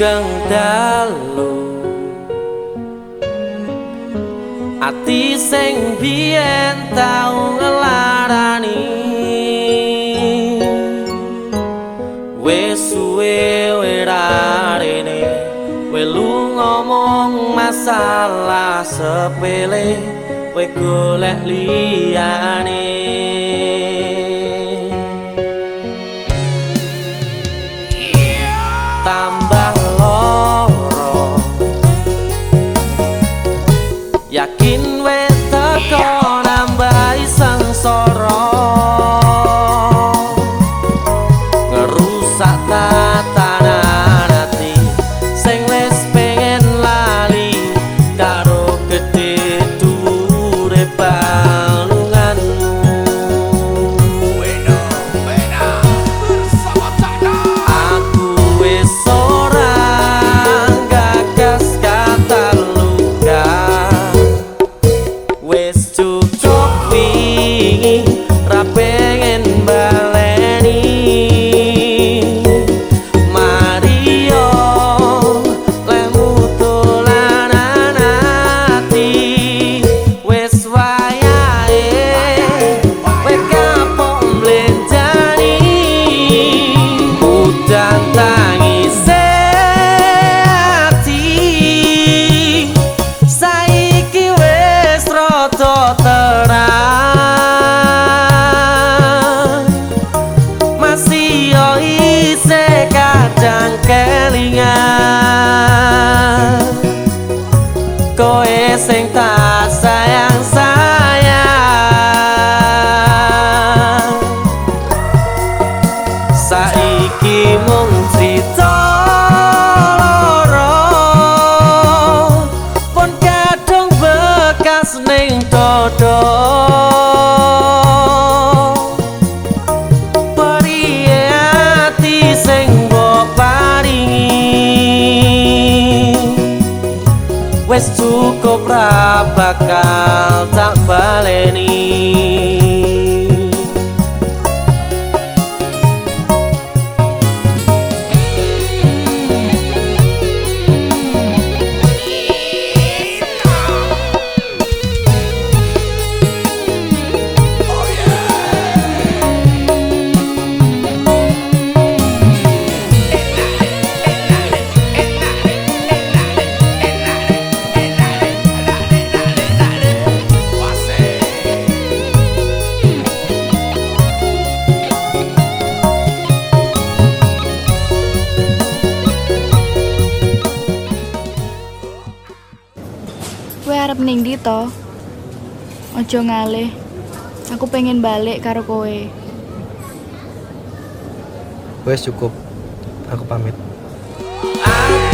sugeng dalu ati sing biyen tau ngelarani. Wis suwe werarene welu ngomong masalah sepele we golek liyane go on. Sing tak sayang sayang. Saiki mung cerita loro pun kadung bekas ning dodo Wes cukup ra bakal tak baleni Kowe arep ning ndi to? Aja ngalih. Aku pengen balik karo kowe. Wes cukup. Aku pamit. Ora